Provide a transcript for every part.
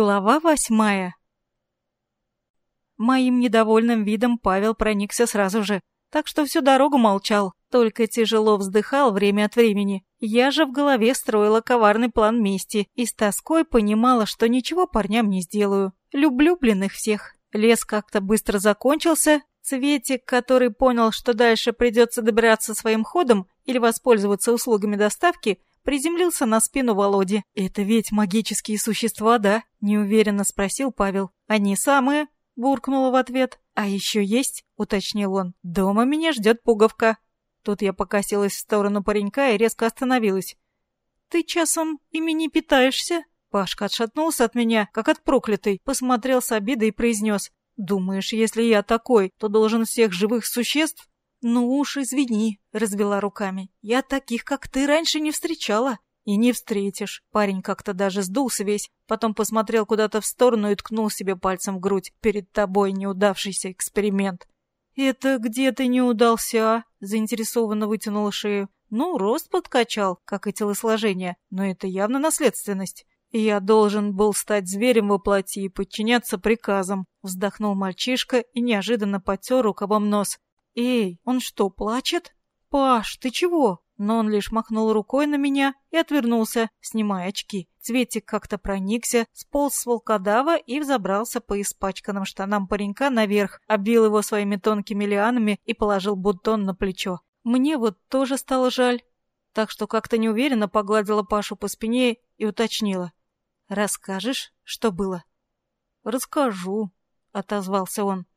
Глава восьмая. Моим недовольным видом Павел проникся сразу же, так что всю дорогу молчал, только тяжело вздыхал время от времени. Я же в голове строила коварный план мести и с тоской понимала, что ничего парням не сделаю. Люблю, блин, их всех. Лес как-то быстро закончился. Цветик, который понял, что дальше придется добираться своим ходом или воспользоваться услугами доставки, приземлился на спину Володи. «Это ведь магические существа, да?» — неуверенно спросил Павел. «Они самые?» — буркнула в ответ. «А еще есть?» — уточнил он. «Дома меня ждет пуговка». Тут я покосилась в сторону паренька и резко остановилась. «Ты часом ими не питаешься?» Пашка отшатнулся от меня, как от проклятой, посмотрел с обидой и произнес. «Думаешь, если я такой, то должен всех живых существ «Ну уж извини», — развела руками. «Я таких, как ты, раньше не встречала». «И не встретишь». Парень как-то даже сдулся весь, потом посмотрел куда-то в сторону и ткнул себе пальцем в грудь. «Перед тобой неудавшийся эксперимент». «Это где ты не удался?» а?» — заинтересованно вытянула шею. «Ну, рост подкачал, как и телосложение, но это явно наследственность». «Я должен был стать зверем во плоти и подчиняться приказам», — вздохнул мальчишка и неожиданно потер рукавом нос. «Эй, он что, плачет?» «Паш, ты чего?» Но он лишь махнул рукой на меня и отвернулся, снимая очки. Цветик как-то проникся, сполз с волкодава и взобрался по испачканным штанам паренька наверх, обвил его своими тонкими лианами и положил бутон на плечо. Мне вот тоже стало жаль, так что как-то неуверенно погладила Пашу по спине и уточнила. «Расскажешь, что было?» «Расскажу», — отозвался он.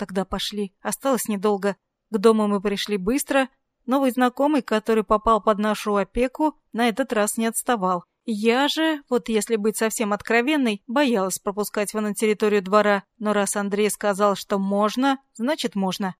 Тогда пошли. Осталось недолго. К дому мы пришли быстро. Новый знакомый, который попал под нашу опеку, на этот раз не отставал. Я же, вот если быть совсем откровенной, боялась пропускать его на территорию двора, но раз Андрей сказал, что можно, значит можно.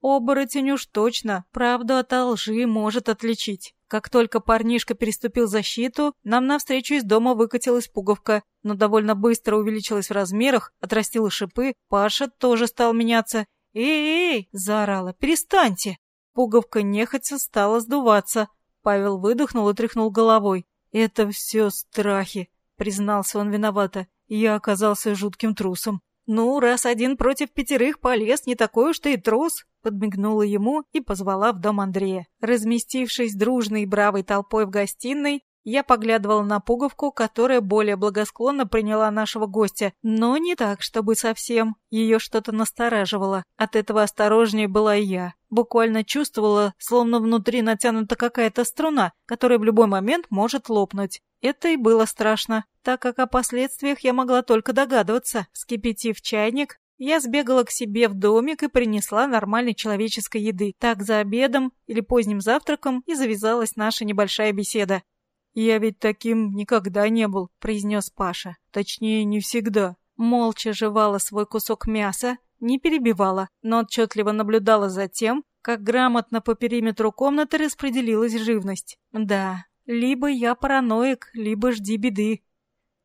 Оборотень уж точно правду от лжи может отличить. Как только парнишка переступил защиту, нам навстречу из дома выкатилась пуговка, но довольно быстро увеличилась в размерах, отрастила шипы, Паша тоже стал меняться. «Эй-эй!» — заорала. «Перестаньте!» Пуговка нехотя стала сдуваться. Павел выдохнул и тряхнул головой. «Это все страхи», — признался он виновато. «Я оказался жутким трусом». «Ну, раз один против пятерых полез, не такой уж ты и трус», подмигнула ему и позвала в дом Андрея. Разместившись дружной и бравой толпой в гостиной, я поглядывала на пуговку, которая более благосклонно приняла нашего гостя, но не так, чтобы совсем. Ее что-то настораживало. От этого осторожнее была и я. Буквально чувствовала, словно внутри натянута какая-то струна, которая в любой момент может лопнуть. Это и было страшно, так как о последствиях я могла только догадываться. Скипятив чайник, я сбегала к себе в домик и принесла нормальной человеческой еды. Так за обедом или поздним завтраком и завязалась наша небольшая беседа. «Я ведь таким никогда не был», — произнес Паша. «Точнее, не всегда». Молча жевала свой кусок мяса, не перебивала, но отчетливо наблюдала за тем, как грамотно по периметру комнаты распределилась живность. Да, либо я параноик, либо жди беды.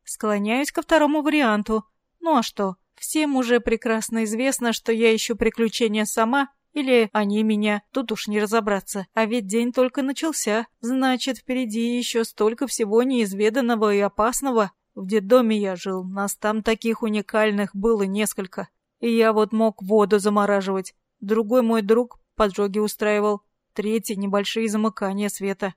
Склоняюсь ко второму варианту. Ну а что? Всем уже прекрасно известно, что я ищу приключения сама, или они меня, тут уж не разобраться. А ведь день только начался, значит, впереди еще столько всего неизведанного и опасного. В детдоме я жил, нас там таких уникальных было несколько. И я вот мог воду замораживать. Другой мой друг поджоги устраивал. Третий — небольшие замыкания света.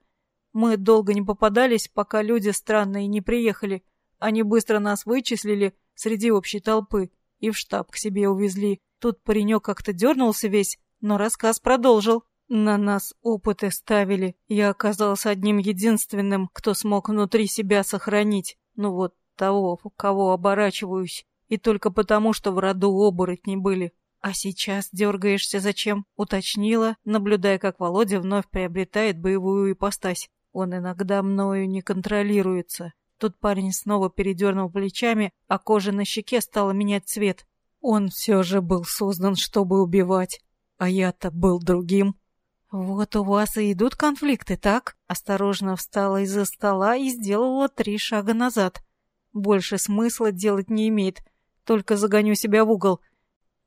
Мы долго не попадались, пока люди странные не приехали. Они быстро нас вычислили среди общей толпы и в штаб к себе увезли. Тут паренек как-то дернулся весь, но рассказ продолжил. На нас опыты ставили. Я оказался одним единственным, кто смог внутри себя сохранить. Ну вот того, кого оборачиваюсь. И только потому, что в роду оборотни были. А сейчас дергаешься зачем? Уточнила, наблюдая, как Володя вновь приобретает боевую ипостась. Он иногда мною не контролируется. Тут парень снова передернул плечами, а кожа на щеке стала менять цвет. Он все же был создан, чтобы убивать, а я-то был другим. «Вот у вас и идут конфликты, так?» Осторожно встала из-за стола и сделала три шага назад. Больше смысла делать не имеет, только загоню себя в угол.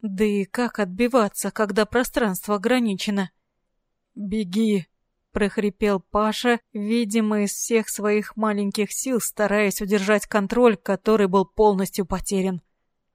Да и как отбиваться, когда пространство ограничено? «Беги!» — прохрипел Паша, видимо, из всех своих маленьких сил, стараясь удержать контроль, который был полностью потерян.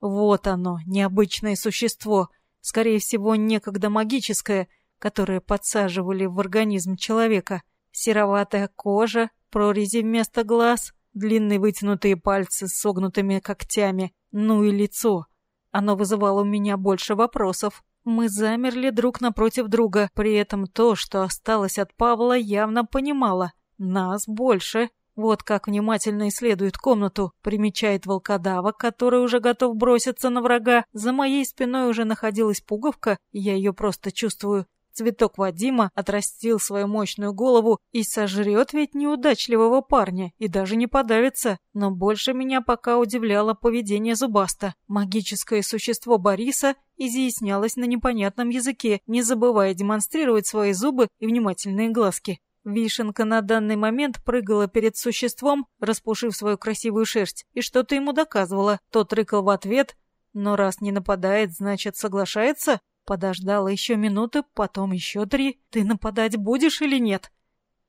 Вот оно, необычное существо, скорее всего, некогда магическое, которое подсаживали в организм человека. Сероватая кожа, прорези вместо глаз, длинные вытянутые пальцы с согнутыми когтями, ну и лицо. Оно вызывало у меня больше вопросов. Мы замерли друг напротив друга, при этом то, что осталось от Павла, явно понимало. Нас больше. Вот как внимательно исследует комнату, примечает волкодава, который уже готов броситься на врага. За моей спиной уже находилась пуговка, я ее просто чувствую. Цветок Вадима отрастил свою мощную голову и сожрет ведь неудачливого парня, и даже не подавится. Но больше меня пока удивляло поведение Зубаста. Магическое существо Бориса изъяснялось на непонятном языке, не забывая демонстрировать свои зубы и внимательные глазки. Вишенка на данный момент прыгала перед существом, распушив свою красивую шерсть, и что-то ему доказывала. Тот рыкал в ответ, но раз не нападает, значит соглашается. Подождала еще минуты, потом еще три. Ты нападать будешь или нет?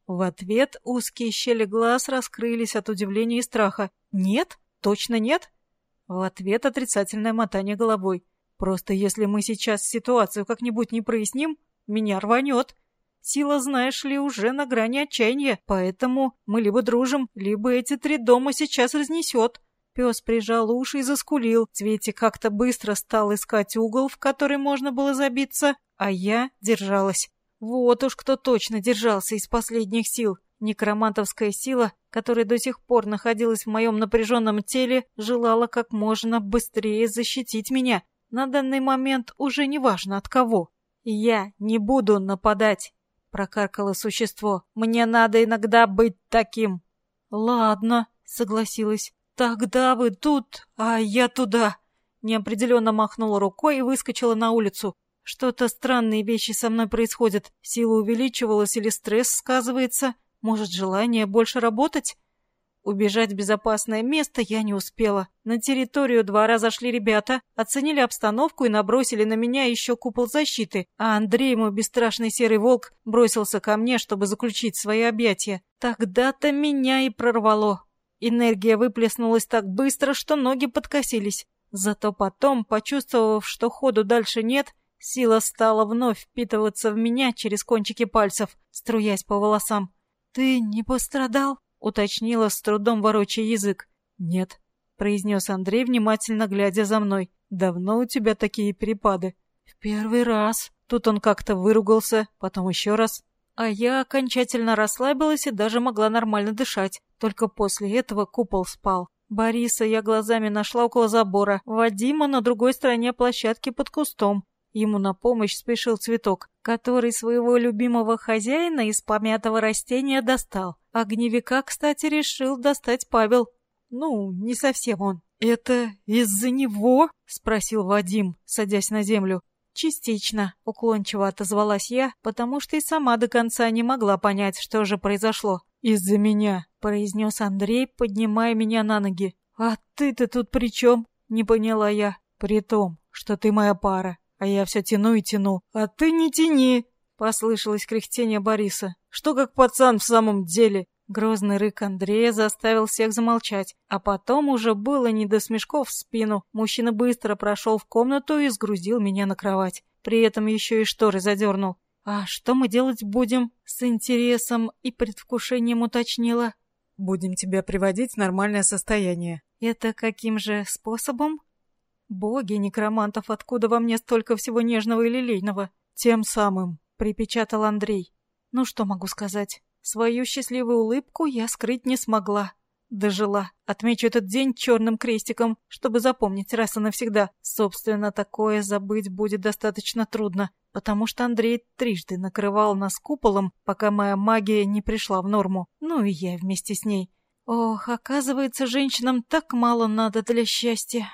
В ответ узкие щели глаз раскрылись от удивления и страха. Нет? Точно нет? В ответ отрицательное мотание головой. Просто если мы сейчас ситуацию как-нибудь не проясним, меня рванет. Сила, знаешь ли, уже на грани отчаяния, поэтому мы либо дружим, либо эти три дома сейчас разнесет. Пес прижал уши и заскулил. Цвети как-то быстро стал искать угол, в который можно было забиться, а я держалась. Вот уж кто точно держался из последних сил. Некромантовская сила, которая до сих пор находилась в моем напряженном теле, желала как можно быстрее защитить меня. На данный момент уже не важно от кого. Я не буду нападать прокаркало существо. «Мне надо иногда быть таким». «Ладно», — согласилась. «Тогда вы тут, а я туда». Неопределенно махнула рукой и выскочила на улицу. Что-то странные вещи со мной происходят. Сила увеличивалась или стресс сказывается. Может, желание больше работать? Убежать в безопасное место я не успела. На территорию двора зашли ребята, оценили обстановку и набросили на меня еще купол защиты, а Андрей, мой бесстрашный серый волк, бросился ко мне, чтобы заключить свои объятия. Тогда-то меня и прорвало. Энергия выплеснулась так быстро, что ноги подкосились. Зато потом, почувствовав, что ходу дальше нет, сила стала вновь впитываться в меня через кончики пальцев, струясь по волосам. «Ты не пострадал?» уточнила с трудом ворочая язык. «Нет», — произнес Андрей, внимательно глядя за мной. «Давно у тебя такие перепады?» «В первый раз». Тут он как-то выругался, потом еще раз. А я окончательно расслабилась и даже могла нормально дышать. Только после этого купол спал. Бориса я глазами нашла около забора, Вадима на другой стороне площадки под кустом. Ему на помощь спешил цветок, который своего любимого хозяина из помятого растения достал. Огневика, кстати, решил достать Павел. Ну, не совсем он. «Это из-за него?» — спросил Вадим, садясь на землю. «Частично», — уклончиво отозвалась я, потому что и сама до конца не могла понять, что же произошло. «Из-за меня», — произнес Андрей, поднимая меня на ноги. «А ты-то тут при чем?» — не поняла я. «При том, что ты моя пара, а я все тяну и тяну. А ты не тяни!» Послышалось кряхтение Бориса. «Что как пацан в самом деле?» Грозный рык Андрея заставил всех замолчать, а потом уже было не до смешков в спину. Мужчина быстро прошел в комнату и сгрузил меня на кровать. При этом еще и шторы задернул. «А что мы делать будем?» С интересом и предвкушением уточнила. «Будем тебя приводить в нормальное состояние». «Это каким же способом?» Боги некромантов, откуда во мне столько всего нежного и лилейного? Тем самым, припечатал Андрей. Ну что могу сказать? Свою счастливую улыбку я скрыть не смогла. Дожила. Отмечу этот день черным крестиком, чтобы запомнить раз и навсегда. Собственно, такое забыть будет достаточно трудно, потому что Андрей трижды накрывал нас куполом, пока моя магия не пришла в норму. Ну и я вместе с ней. Ох, оказывается, женщинам так мало надо для счастья.